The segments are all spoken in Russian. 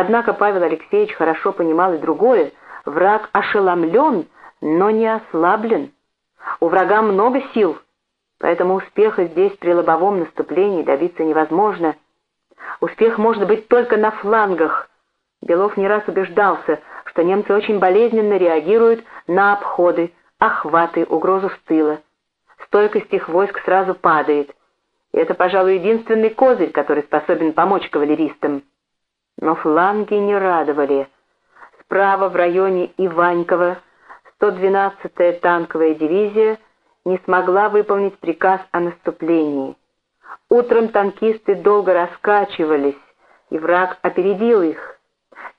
Однако Павел Алексеевич хорошо понимал и другое. Враг ошеломлен, но не ослаблен. У врага много сил, поэтому успеха здесь при лобовом наступлении добиться невозможно. Успех может быть только на флангах. Белов не раз убеждался, что немцы очень болезненно реагируют на обходы, охваты, угрозу с тыла. Стойкость их войск сразу падает. И это, пожалуй, единственный козырь, который способен помочь кавалеристам. Но фланги не радовали. Справа в районе Иванькова 112-я танковая дивизия не смогла выполнить приказ о наступлении. Утром танкисты долго раскачивались, и враг опередил их.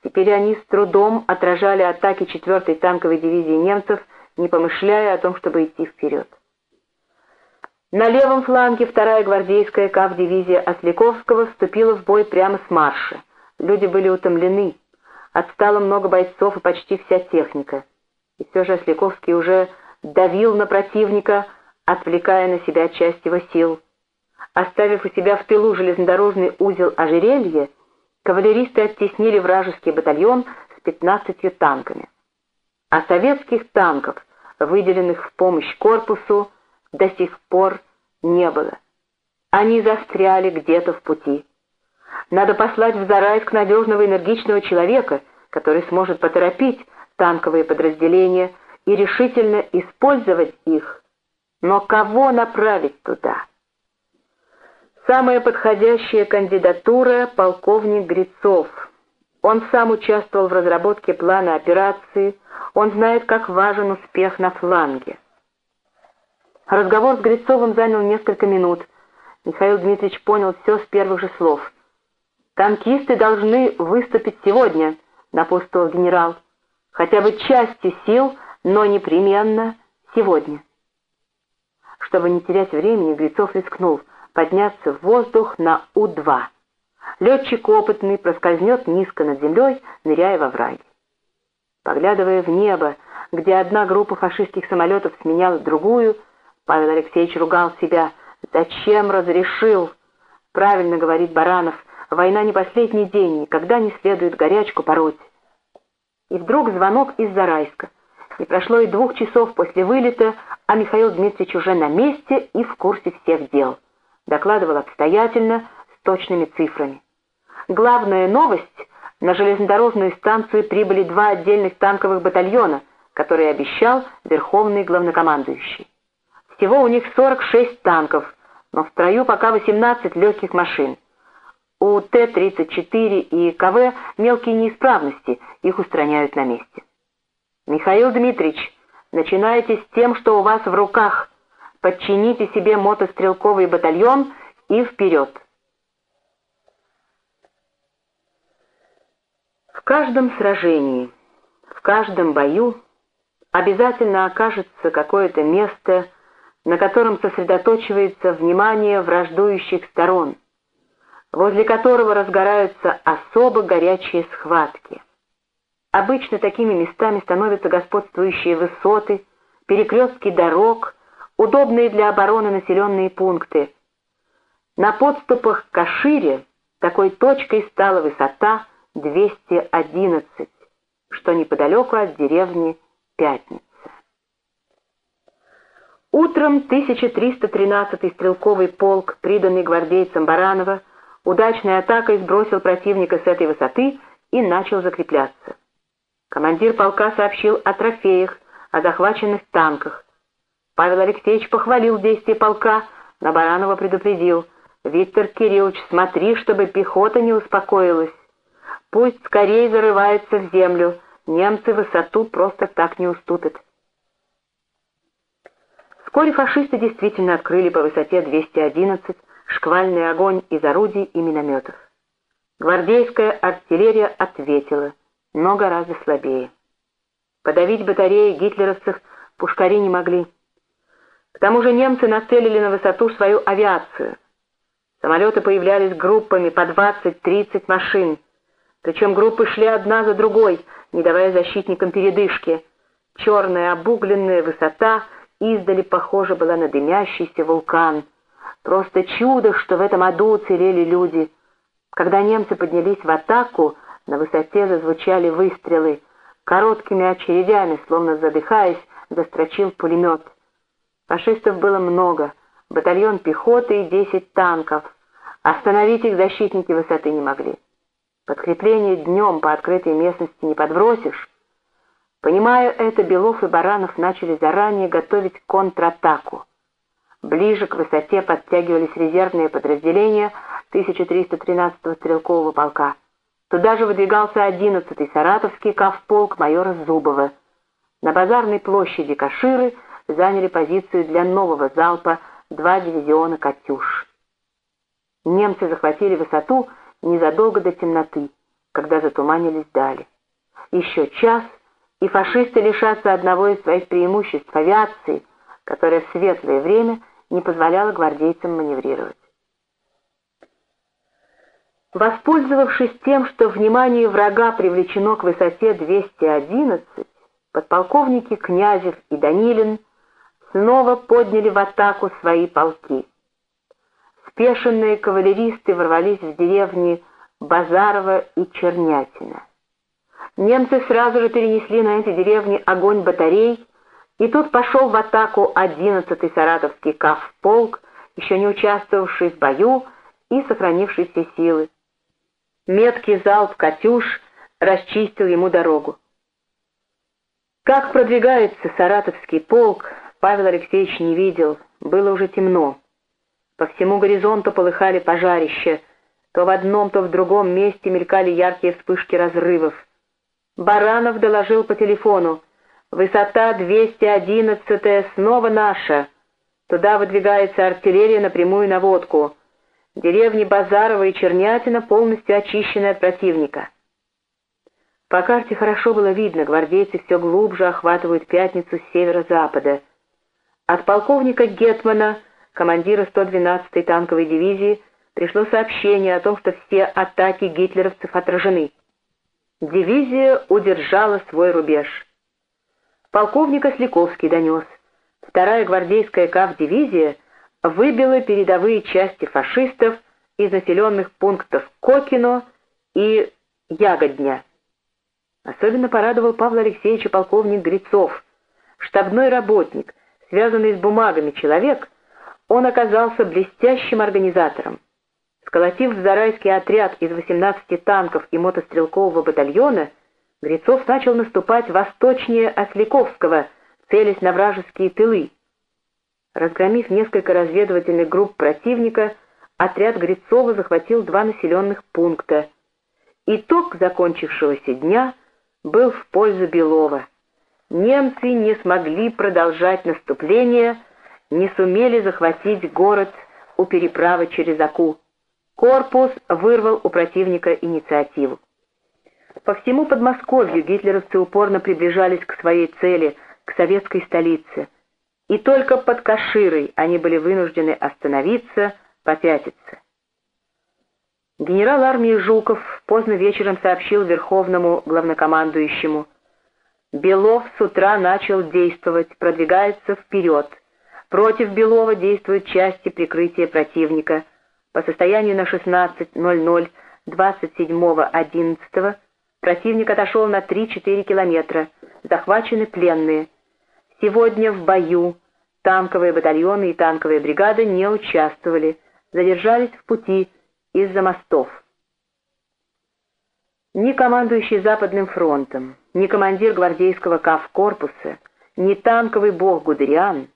Теперь они с трудом отражали атаки 4-й танковой дивизии немцев, не помышляя о том, чтобы идти вперед. На левом фланге 2-я гвардейская КАВ-дивизия Осляковского вступила в бой прямо с марша. Люди были утомлены. Отстало много бойцов и почти вся техника. И все же Осляковский уже давил на противника, отвлекая на себя часть его сил. Оставив у себя в тылу железнодорожный узел ожерелья, кавалеристы оттеснили вражеский батальон с 15 танками. А советских танков, выделенных в помощь корпусу, до сих пор не было. Они застряли где-то в пути. Надо послать в Зарайск надежного энергичного человека, который сможет поторопить танковые подразделения и решительно использовать их. Но кого направить туда? Самая подходящая кандидатура — полковник Грицов. Он сам участвовал в разработке плана операции, он знает, как важен успех на фланге. Разговор с Грицовым занял несколько минут. Михаил Дмитриевич понял все с первых же слов. «Танкисты должны выступить сегодня», — напутствовал генерал. «Хотя бы частью сил, но непременно сегодня». Чтобы не терять времени, Грицов рискнул подняться в воздух на У-2. Летчик опытный проскользнет низко над землей, ныряя во враги. Поглядывая в небо, где одна группа фашистских самолетов сменяла другую, Павел Алексеевич ругал себя. «Зачем разрешил?» Правильно говорит Баранов. «Война не последний день, никогда не следует горячку пороть». И вдруг звонок из Зарайска. Не прошло и двух часов после вылета, а Михаил Дмитриевич уже на месте и в курсе всех дел. Докладывал обстоятельно, с точными цифрами. Главная новость — на железнодорожную станцию прибыли два отдельных танковых батальона, которые обещал верховный главнокомандующий. Всего у них 46 танков, но в строю пока 18 легких машин. У Т-34 и КВ мелкие неисправности, их устраняют на месте. Михаил Дмитриевич, начинайте с тем, что у вас в руках. Подчините себе мотострелковый батальон и вперед. В каждом сражении, в каждом бою обязательно окажется какое-то место, на котором сосредоточивается внимание враждующих сторон, возле которого разгораются особо горячие схватки. Обычно такими местами становятся господствующие высоты, перекрестки дорог, удобные для обороны населенные пункты. На подступах к Кашире такой точкой стала высота 211, что неподалеку от деревни Пятница. Утром 1313-й стрелковый полк, приданный гвардейцам Баранова, удачной атакой сбросил противника с этой высоты и начал закрепляться. Командир полка сообщил о трофеях, о захваченных танках. Павел Алексеевич похвалил действия полка, но Баранова предупредил. «Виктор Кириллович, смотри, чтобы пехота не успокоилась. Пусть скорее зарывается в землю, немцы высоту просто так не уступят». Вскоре фашисты действительно открыли по высоте 211 шквальный огонь из орудий и минометов. Гвардейская артиллерия ответила, но гораздо слабее. Подавить батареи гитлеровцев пушкари не могли. К тому же немцы нацелили на высоту свою авиацию. Самолеты появлялись группами по 20-30 машин, причем группы шли одна за другой, не давая защитникам передышки. Черная обугленная высота — издали похожа была на дымящийся вулкан. Просто чудо, что в этом аду уцелели люди. Когда немцы поднялись в атаку, На высоте зазвучали выстрелы. Короткими очередями, словно задыхаясь, застрочил пулемет. Фашистов было много, батальон пехоты и десять танков. Остановить их защитники высоты не могли. Подкрепление днем по открытой местности не подбросишь. Понимая это, Белов и Баранов начали заранее готовить контратаку. Ближе к высоте подтягивались резервные подразделения 1313-го стрелкового полка. Туда же выдвигался 11-й Саратовский кавполк майора Зубова. На базарной площади Каширы заняли позицию для нового залпа два дивизиона «Катюш». Немцы захватили высоту незадолго до темноты, когда затуманились дали. Еще час, и фашисты лишатся одного из своих преимуществ авиации, которая в светлое время не позволяла гвардейцам маневрировать. Воспользовавшись тем, что внимание врага привлечено к высоте 211, подполковники Князев и Данилин снова подняли в атаку свои полки. Спешенные кавалеристы ворвались в деревни Базарова и Чернятина. Немцы сразу же перенесли на эти деревни огонь батарей, и тут пошел в атаку 11-й Саратовский кавполк, еще не участвовавший в бою и сохранивший все силы. Меткий залп «Катюш» расчистил ему дорогу. Как продвигается Саратовский полк, Павел Алексеевич не видел, было уже темно. По всему горизонту полыхали пожарища, то в одном, то в другом месте мелькали яркие вспышки разрывов. Баранов доложил по телефону. «Высота 211 снова наша. Туда выдвигается артиллерия на прямую наводку. Деревни Базарова и Чернятина полностью очищены от противника. По карте хорошо было видно, гвардейцы все глубже охватывают пятницу с северо-запада. От полковника Гетмана, командира 112-й танковой дивизии, пришло сообщение о том, что все атаки гитлеровцев отражены. Дивизия удержала свой рубеж. Полковник Осляковский донес. Вторая гвардейская КАВ-дивизия — выбило передовые части фашистов из населенных пунктов Кокино и Ягодня. Особенно порадовал Павла Алексеевича полковник Грицов. Штабной работник, связанный с бумагами человек, он оказался блестящим организатором. Сколотив в Зарайский отряд из 18 танков и мотострелкового батальона, Грицов начал наступать восточнее Осляковского, целясь на вражеские тылы. Разгромив несколько разведывательных групп противника, отряд Грицова захватил два населенных пункта. Итог закончившегося дня был в пользу Белова. Немцы не смогли продолжать наступление, не сумели захватить город у переправы через Аку. Корпус вырвал у противника инициативу. По всему Подмосковью гитлеровцы упорно приближались к своей цели, к советской столице – и только под Каширой они были вынуждены остановиться, попятиться. Генерал армии Жуков поздно вечером сообщил Верховному главнокомандующему. Белов с утра начал действовать, продвигается вперед. Против Белова действуют части прикрытия противника. По состоянию на 16.00 27.11 противник отошел на 3-4 километра, захвачены пленные – Сегодня в бою танковые батальоны и танковые бригады не участвовали, задержались в пути из-за мостов. Ни командующий Западным фронтом, ни командир гвардейского КАВ-корпуса, ни танковый бог Гудериан,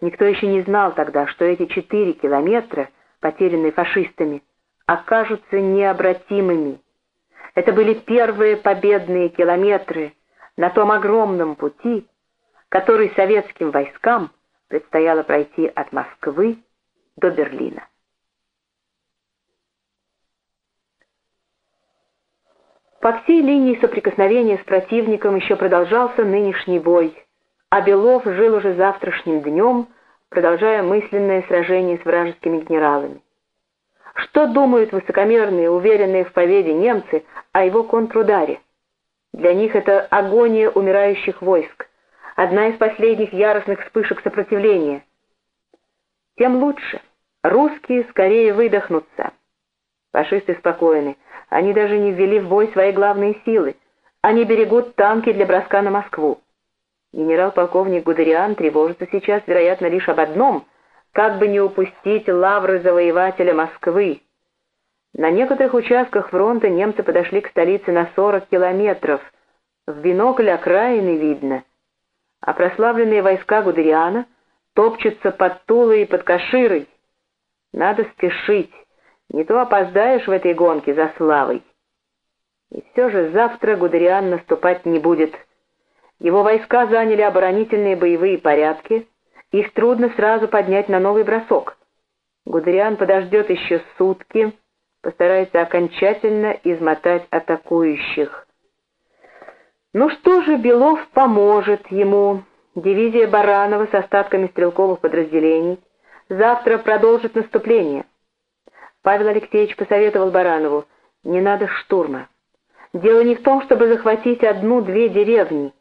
никто еще не знал тогда, что эти четыре километра, потерянные фашистами, окажутся необратимыми. Это были первые победные километры на том огромном пути, который советским войскам предстояло пройти от Москвы до Берлина. По всей линии соприкосновения с противником еще продолжался нынешний бой, а Белов жил уже завтрашним днем, продолжая мысленное сражение с вражескими генералами. Что думают высокомерные, уверенные в победе немцы о его контрударе? Для них это агония умирающих войск, одна из последних яростных вспышек сопротивления. Тем лучше. Русские скорее выдохнутся. Фашисты спокойны. Они даже не ввели в бой свои главные силы. Они берегут танки для броска на Москву. Генерал-полковник Гудериан тревожится сейчас, вероятно, лишь об одном — как бы не упустить лавры завоевателя Москвы. На некоторых участках фронта немцы подошли к столице на 40 километров. В бинокль окраины видно. А прославленные войска Гудериана топчутся под Тулой и под Каширой. Надо спешить, не то опоздаешь в этой гонке за славой. И все же завтра Гудериан наступать не будет. Его войска заняли оборонительные боевые порядки, их трудно сразу поднять на новый бросок. Гудериан подождет еще сутки, постарается окончательно измотать атакующих. Ну что же, Белов поможет ему. Дивизия Баранова с остатками стрелковых подразделений завтра продолжит наступление. Павел Алексеевич посоветовал Баранову, не надо штурма. Дело не в том, чтобы захватить одну-две деревни.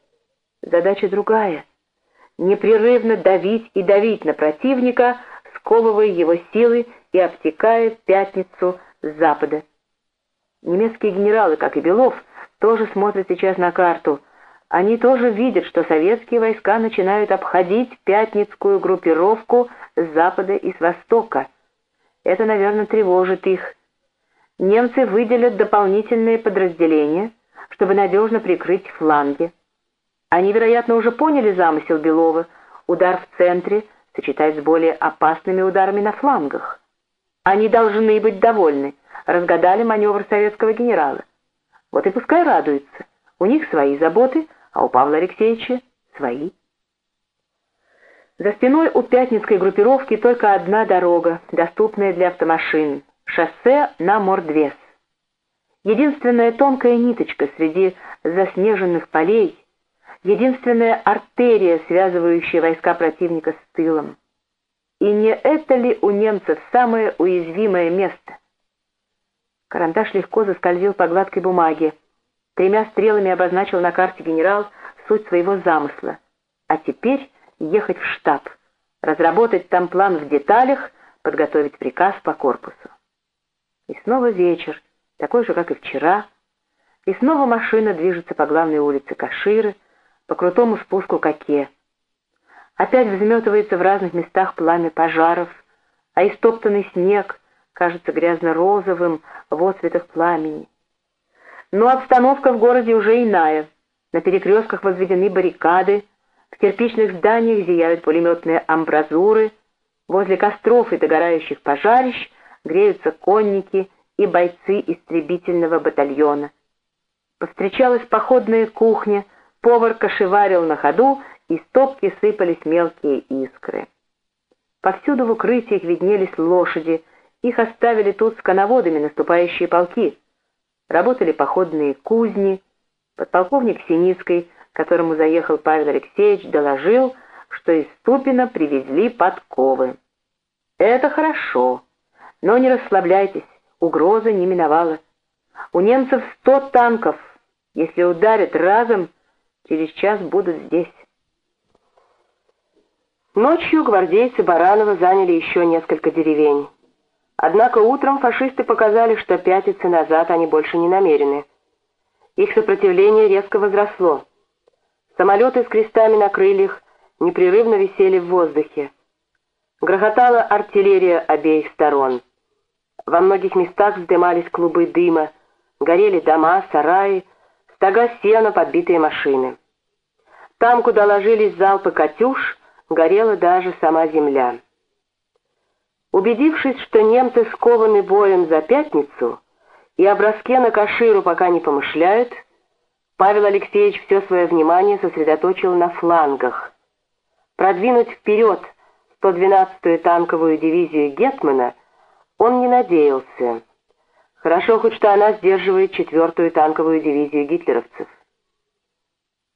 Задача другая — непрерывно давить и давить на противника, сковывая его силы и обтекая пятницу с запада. Немецкие генералы, как и Белов, тоже смотрят сейчас на карту. Они тоже видят, что советские войска начинают обходить пятницкую группировку с запада и с востока. Это, наверное, тревожит их. Немцы выделят дополнительные подразделения, чтобы надежно прикрыть фланги. Они, вероятно, уже поняли замысел Белова, удар в центре сочетать с более опасными ударами на флангах. Они должны быть довольны, разгадали маневр советского генерала. Вот и пускай радуются. У них свои заботы, а у Павла Алексеевича свои. За спиной у пятницкой группировки только одна дорога, доступная для автомашин — шоссе на Мордвес. Единственная тонкая ниточка среди заснеженных полей, единственная артерия, связывающая войска противника с тылом. И не это ли у немцев самое уязвимое место? Карандаш легко заскользил по гладкой бумаге. Тремя стрелами обозначил на карте генерал суть своего замысла. А теперь ехать в штаб, разработать там план в деталях, подготовить приказ по корпусу. И снова вечер, такой же, как и вчера, и снова машина движется по главной улице Каширы, по крутому спуску к Оке. Опять взметывается в разных местах пламя пожаров, а истоптанный снег кажется грязно-розовым в отцветах пламени. Но обстановка в городе уже иная. На перекрестках возведены баррикады, в кирпичных зданиях зияют пулеметные амбразуры, возле костров и догорающих пожарищ греются конники и бойцы истребительного батальона. Повстречалась походная кухня, повар кошеварил на ходу, из топки сыпались мелкие искры. Повсюду в укрытиях виднелись лошади, их оставили тут с коноводами наступающие полки. Работали походные кузни. Подполковник Синицкой, которому заехал Павел Алексеевич, доложил, что из Ступина привезли подковы. Это хорошо, но не расслабляйтесь, угроза не миновала. У немцев сто танков. Если ударят разом, через час будут здесь. Ночью гвардейцы Баранова заняли еще несколько деревень. Однако утром фашисты показали, что пятиться назад они больше не намерены. Их сопротивление резко возросло. Самолеты с крестами на крыльях непрерывно висели в воздухе. Грохотала артиллерия обеих сторон. Во многих местах вздымались клубы дыма, горели дома, сараи, стога сена, подбитые машины. Там, куда ложились залпы «Катюш», горела даже сама земля. Убедившись, что немцы скованы боем за пятницу и о на Каширу пока не помышляют, Павел Алексеевич все свое внимание сосредоточил на флангах. Продвинуть вперед 112-ю танковую дивизию Гетмана он не надеялся. Хорошо хоть что она сдерживает 4-ю танковую дивизию гитлеровцев.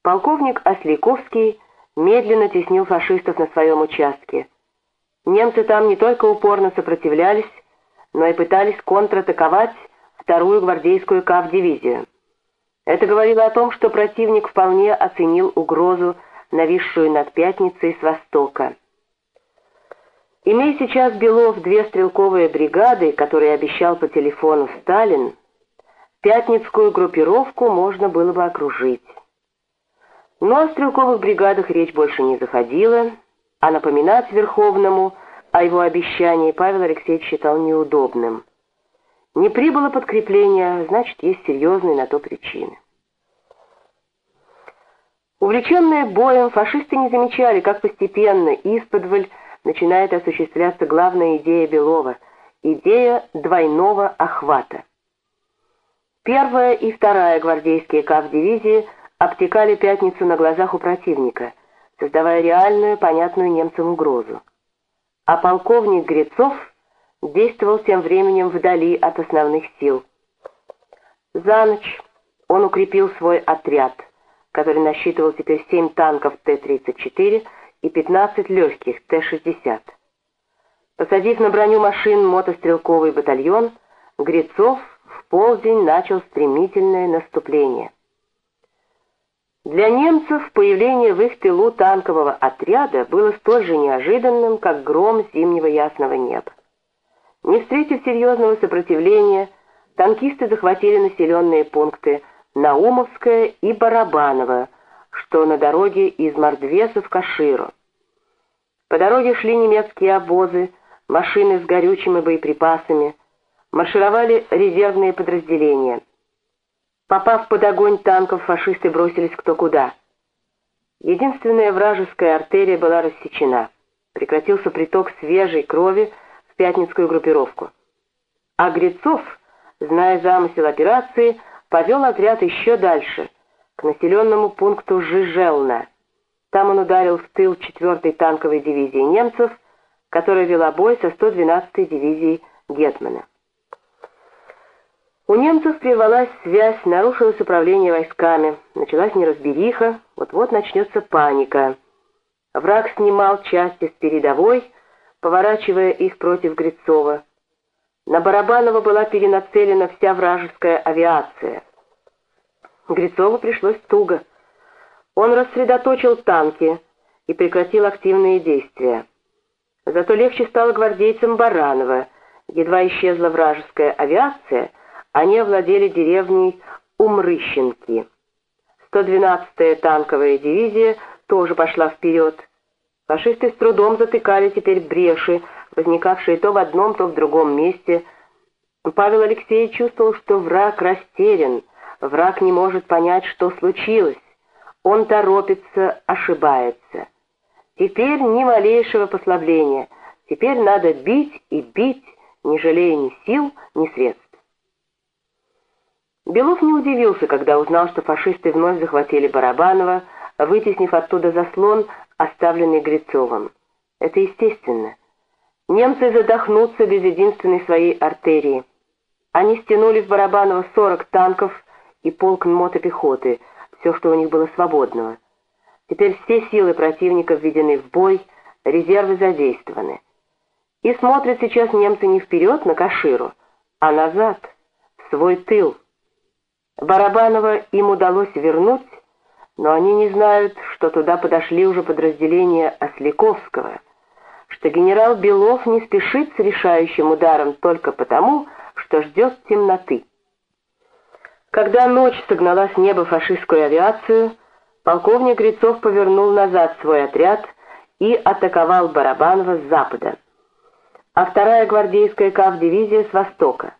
Полковник Осликовский медленно теснил фашистов на своем участке. Немцы там не только упорно сопротивлялись, но и пытались контратаковать вторую гвардейскую КАВ-дивизию. Это говорило о том, что противник вполне оценил угрозу, нависшую над Пятницей с востока. Имея сейчас Белов две стрелковые бригады, которые обещал по телефону Сталин, Пятницкую группировку можно было бы окружить. Но о стрелковых бригадах речь больше не заходила, а напоминать Верховному о его обещании Павел Алексеевич считал неудобным. Не прибыло подкрепление, значит, есть серьезные на то причины. Увлеченные боем, фашисты не замечали, как постепенно, исподволь, начинает осуществляться главная идея Белова – идея двойного охвата. Первая и вторая гвардейские КАВ-дивизии обтекали пятницу на глазах у противника, создавая реальную, понятную немцам угрозу. А полковник Грецов действовал тем временем вдали от основных сил. За ночь он укрепил свой отряд, который насчитывал теперь 7 танков Т-34 и 15 легких Т-60. Посадив на броню машин мотострелковый батальон, Грецов в полдень начал стремительное наступление. Для немцев появление в их тылу танкового отряда было столь же неожиданным, как гром зимнего ясного неба. Не встретив серьезного сопротивления, танкисты захватили населенные пункты Наумовское и Барабаново, что на дороге из Мордвеса в Каширу. По дороге шли немецкие обозы, машины с горючим и боеприпасами, маршировали резервные подразделения. Попав под огонь танков, фашисты бросились кто куда. Единственная вражеская артерия была рассечена. Прекратился приток свежей крови в пятницкую группировку. А Грицов, зная замысел операции, повел отряд еще дальше, к населенному пункту Жижелна. Там он ударил в тыл 4-й танковой дивизии немцев, которая вела бой со 112-й дивизией Гетмана. У немцев прервалась связь, нарушилось управление войсками, началась неразбериха, вот-вот начнется паника. Враг снимал части с передовой, поворачивая их против Грицова. На Барабанова была перенацелена вся вражеская авиация. Грицову пришлось туго. Он рассредоточил танки и прекратил активные действия. Зато легче стало гвардейцам Баранова. Едва исчезла вражеская авиация, они овладели деревней Умрыщенки. 112-я танковая дивизия тоже пошла вперед. Фашисты с трудом затыкали теперь бреши, возникавшие то в одном, то в другом месте. Павел Алексеевич чувствовал, что враг растерян, враг не может понять, что случилось. Он торопится, ошибается. Теперь ни малейшего послабления. Теперь надо бить и бить, не жалея ни сил, ни средств. Белов не удивился, когда узнал, что фашисты вновь захватили Барабанова, вытеснив оттуда заслон, оставленный Грицовым. Это естественно. Немцы задохнутся без единственной своей артерии. Они стянули в Барабаново 40 танков и полк мотопехоты, все, что у них было свободного. Теперь все силы противника введены в бой, резервы задействованы. И смотрят сейчас немцы не вперед на Каширу, а назад, в свой тыл. Барабанова им удалось вернуть, но они не знают, что туда подошли уже подразделения Осляковского — что генерал Белов не спешит с решающим ударом только потому, что ждет темноты. Когда ночь согнала с неба фашистскую авиацию, полковник Грицов повернул назад свой отряд и атаковал Барабанова с запада, а вторая гвардейская КАВ-дивизия с востока.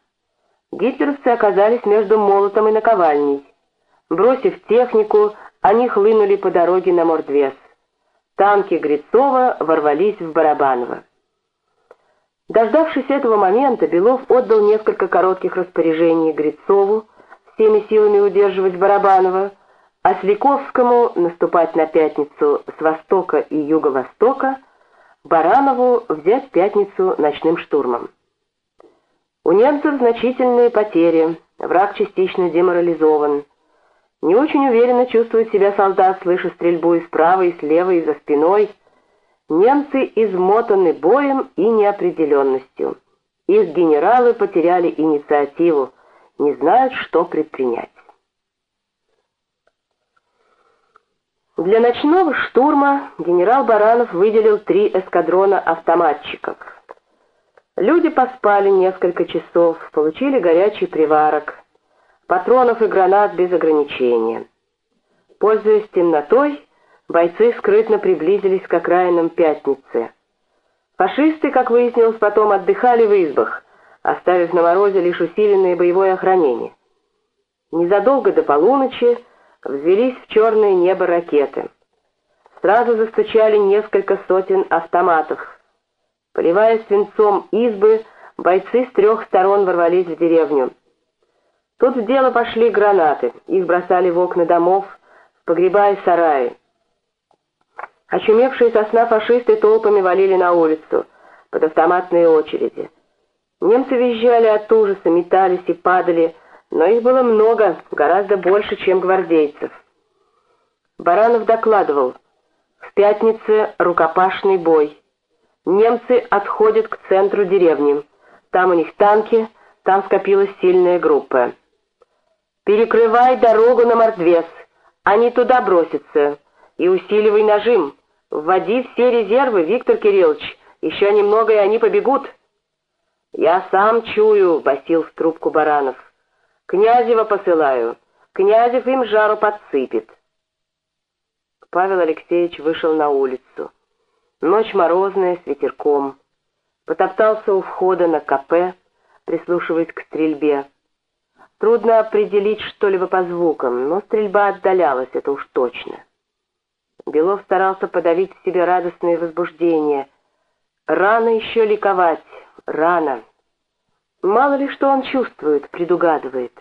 Гитлеровцы оказались между молотом и наковальней. Бросив технику, они хлынули по дороге на Мордвес. Танки Грицова ворвались в Барабаново. Дождавшись этого момента, Белов отдал несколько коротких распоряжений Грицову, всеми силами удерживать Барабанова, а Сликовскому наступать на пятницу с востока и юго-востока, Баранову взять пятницу ночным штурмом. У немцев значительные потери, враг частично деморализован – не очень уверенно чувствует себя солдат, слыша стрельбу и справа, и слева, и за спиной. Немцы измотаны боем и неопределенностью. Их генералы потеряли инициативу, не знают, что предпринять. Для ночного штурма генерал Баранов выделил три эскадрона автоматчиков. Люди поспали несколько часов, получили горячий приварок – патронов и гранат без ограничения. Пользуясь темнотой, бойцы скрытно приблизились к окраинам Пятницы. Фашисты, как выяснилось потом, отдыхали в избах, оставив на морозе лишь усиленное боевое охранение. Незадолго до полуночи взвелись в черное небо ракеты. Сразу застучали несколько сотен автоматов. Поливая свинцом избы, бойцы с трех сторон ворвались в деревню. Тут в дело пошли гранаты, их бросали в окна домов, в погреба и сараи. Очумевшие со сна фашисты толпами валили на улицу, под автоматные очереди. Немцы визжали от ужаса, метались и падали, но их было много, гораздо больше, чем гвардейцев. Баранов докладывал, в пятнице рукопашный бой. Немцы отходят к центру деревни. Там у них танки, там скопилась сильная группа. «Перекрывай дорогу на Мордвес, они туда бросятся, и усиливай нажим. Вводи все резервы, Виктор Кириллович, еще немного, и они побегут». «Я сам чую», — басил в трубку Баранов. «Князева посылаю. Князев им жару подсыпет». Павел Алексеевич вышел на улицу. Ночь морозная, с ветерком. Потоптался у входа на КП, прислушиваясь к стрельбе. Трудно определить что-либо по звукам, но стрельба отдалялась, это уж точно. Белов старался подавить в себе радостное возбуждение. Рано еще ликовать, рано. Мало ли что он чувствует, предугадывает.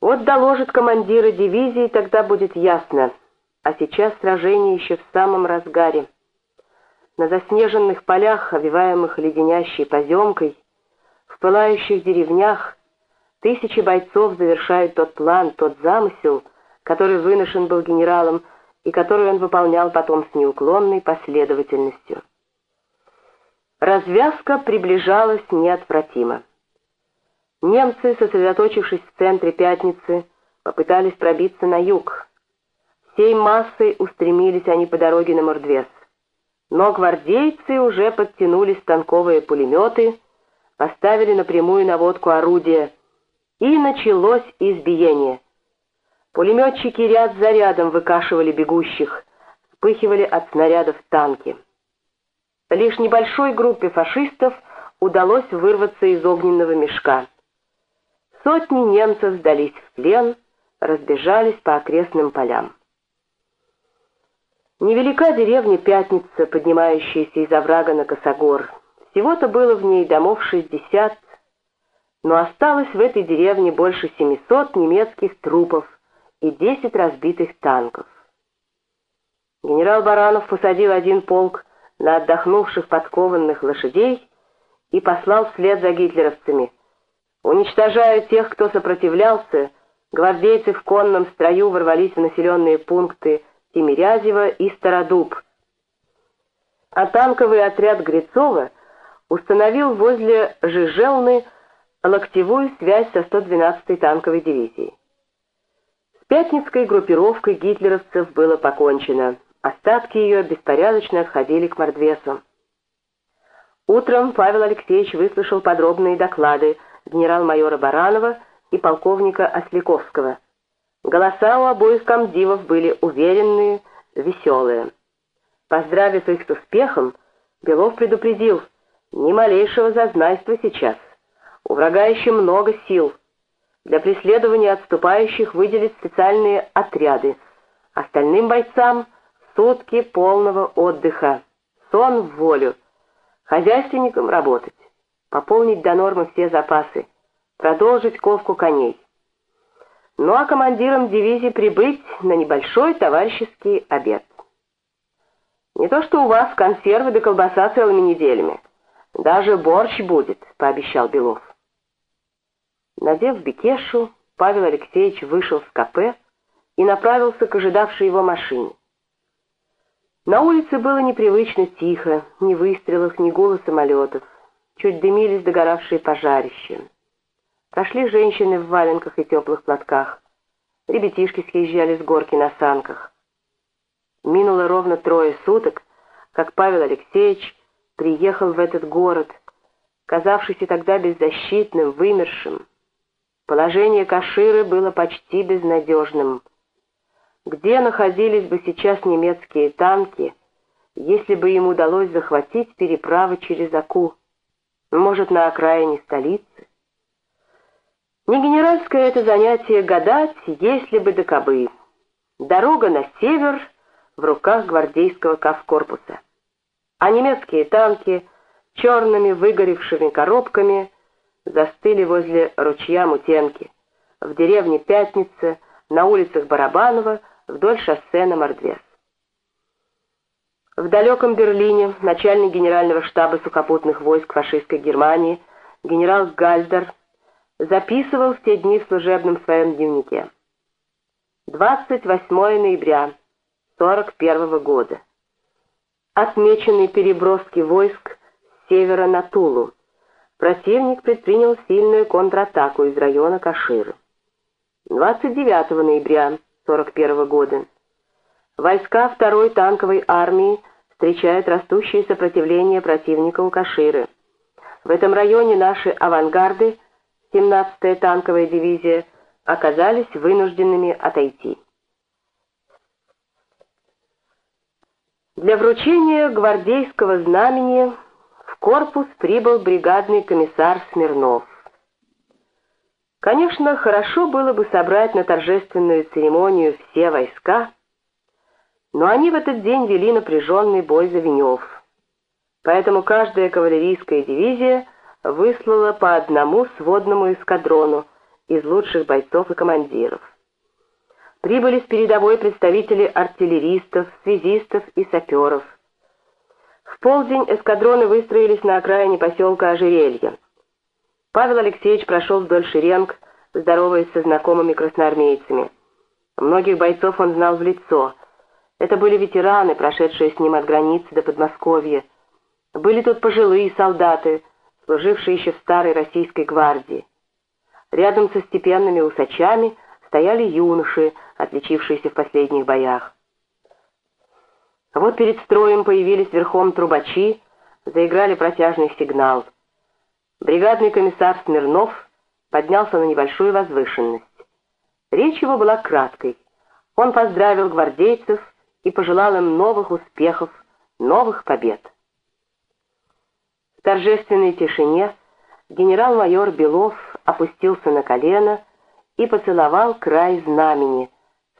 Вот доложит командира дивизии, тогда будет ясно. А сейчас сражение еще в самом разгаре. На заснеженных полях, обиваемых леденящей поземкой, в пылающих деревнях, тысячи бойцов завершают тот план, тот замысел, который выношен был генералом и который он выполнял потом с неуклонной последовательностью. Развязка приближалась неотвратимо. Немцы, сосредоточившись в центре Пятницы, попытались пробиться на юг. Всей массой устремились они по дороге на Мордвес. Но гвардейцы уже подтянули станковые пулеметы, поставили напрямую наводку орудия, и началось избиение. Пулеметчики ряд за рядом выкашивали бегущих, вспыхивали от снарядов танки. Лишь небольшой группе фашистов удалось вырваться из огненного мешка. Сотни немцев сдались в плен, разбежались по окрестным полям. Невелика деревня Пятница, поднимающаяся из оврага на Косогор. Всего-то было в ней домов 60, но осталось в этой деревне больше 700 немецких трупов и 10 разбитых танков. Генерал Баранов посадил один полк на отдохнувших подкованных лошадей и послал вслед за гитлеровцами. Уничтожая тех, кто сопротивлялся, гвардейцы в конном строю ворвались в населенные пункты Тимирязева и Стародуб. А танковый отряд Грицова установил возле Жижелны локтевую связь со 112-й танковой дивизией. С пятницкой группировкой гитлеровцев было покончено. Остатки ее беспорядочно отходили к Мордвесу. Утром Павел Алексеевич выслушал подробные доклады генерал-майора Баранова и полковника Осляковского – Голоса у обоих комдивов были уверенные, веселые. Поздравив их с успехом, Белов предупредил, ни малейшего зазнайства сейчас. У врага еще много сил. Для преследования отступающих выделить специальные отряды. Остальным бойцам сутки полного отдыха. Сон в волю. Хозяйственникам работать. Пополнить до нормы все запасы. Продолжить ковку коней ну а командиром дивизии прибыть на небольшой товарищеский обед. Не то что у вас консервы да колбаса целыми неделями. Даже борщ будет, пообещал Белов. Надев бекешу, Павел Алексеевич вышел с КП и направился к ожидавшей его машине. На улице было непривычно тихо, ни выстрелов, ни гула самолетов. Чуть дымились догоравшие пожарища. Прошли женщины в валенках и теплых платках. Ребятишки съезжали с горки на санках. Минуло ровно трое суток, как Павел Алексеевич приехал в этот город, казавшийся тогда беззащитным, вымершим. Положение Каширы было почти безнадежным. Где находились бы сейчас немецкие танки, если бы им удалось захватить переправы через Аку? Может, на окраине столицы? Не генеральское это занятие гадать, если бы до кобы. Дорога на север в руках гвардейского кавкорпуса. А немецкие танки черными выгоревшими коробками застыли возле ручья Мутенки, в деревне Пятница, на улицах Барабанова, вдоль шоссе на Мордвес. В далеком Берлине начальник генерального штаба сухопутных войск фашистской Германии генерал Гальдер записывал в те дни в служебном своем дневнике. 28 ноября 41 года. Отмечены переброски войск с севера на Тулу. Противник предпринял сильную контратаку из района Каширы. 29 ноября 41 года. Войска второй танковой армии встречают растущее сопротивление противника у Каширы. В этом районе наши авангарды, 17-я танковая дивизия, оказались вынужденными отойти. Для вручения гвардейского знамени в корпус прибыл бригадный комиссар Смирнов. Конечно, хорошо было бы собрать на торжественную церемонию все войска, но они в этот день вели напряженный бой за Венев. Поэтому каждая кавалерийская дивизия выслала по одному сводному эскадрону из лучших бойцов и командиров. Прибыли с передовой представители артиллеристов, связистов и саперов. В полдень эскадроны выстроились на окраине поселка Ожерелье. Павел Алексеевич прошел вдоль шеренг, здороваясь со знакомыми красноармейцами. Многих бойцов он знал в лицо. Это были ветераны, прошедшие с ним от границы до Подмосковья. Были тут пожилые солдаты, служившие еще в старой российской гвардии. Рядом со степенными усачами стояли юноши, отличившиеся в последних боях. Вот перед строем появились верхом трубачи, заиграли протяжный сигнал. Бригадный комиссар Смирнов поднялся на небольшую возвышенность. Речь его была краткой. Он поздравил гвардейцев и пожелал им новых успехов, новых побед. В торжественной тишине генерал-майор Белов опустился на колено и поцеловал край знамени,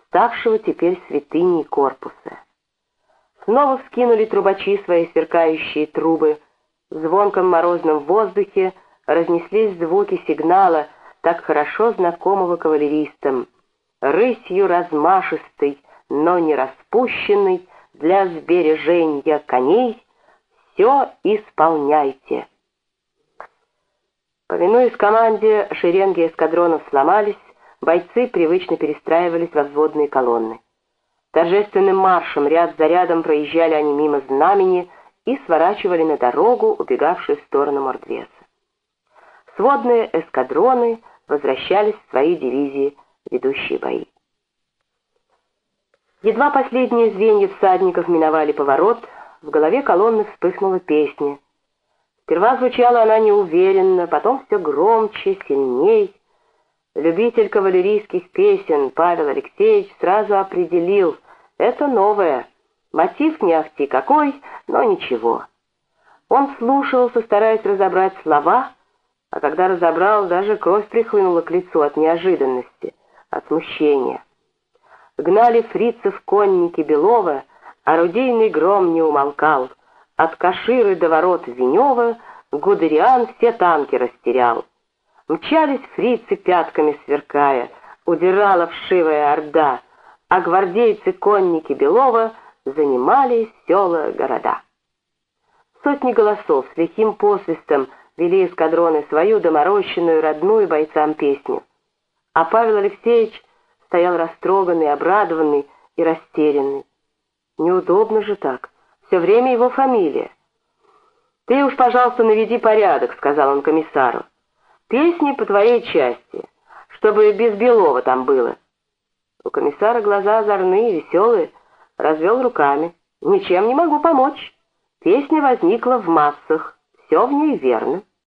ставшего теперь святыней корпуса. Снова вскинули трубачи свои сверкающие трубы. В звонком морозном воздухе разнеслись звуки сигнала, так хорошо знакомого кавалеристам. Рысью размашистой, но не распущенный, для сбережения коней, все исполняйте. Повинуясь команде, шеренги эскадронов сломались, бойцы привычно перестраивались во взводные колонны. Торжественным маршем ряд за рядом проезжали они мимо знамени и сворачивали на дорогу, убегавшую в сторону Мордвеса. Сводные эскадроны возвращались в свои дивизии, ведущие бои. Едва последние звенья всадников миновали поворот, в голове колонны вспыхнула песня — Сперва звучала она неуверенно, потом все громче, сильней. Любитель кавалерийских песен Павел Алексеевич сразу определил — это новое. Мотив не ахти какой, но ничего. Он слушался, стараясь разобрать слова, а когда разобрал, даже кровь прихлынула к лицу от неожиданности, от смущения. Гнали фрицев конники Белова, орудийный гром не умолкал — от Каширы до ворот Венева Гудериан все танки растерял. Мчались фрицы пятками сверкая, удирала вшивая орда, а гвардейцы-конники Белова занимали села города. Сотни голосов с лихим посвистом вели эскадроны свою доморощенную родную бойцам песню. А Павел Алексеевич стоял растроганный, обрадованный и растерянный. Неудобно же так все время его фамилия. «Ты уж, пожалуйста, наведи порядок», — сказал он комиссару. «Песни по твоей части, чтобы без Белова там было». У комиссара глаза озорные, веселые, развел руками. «Ничем не могу помочь. Песня возникла в массах, все в ней верно».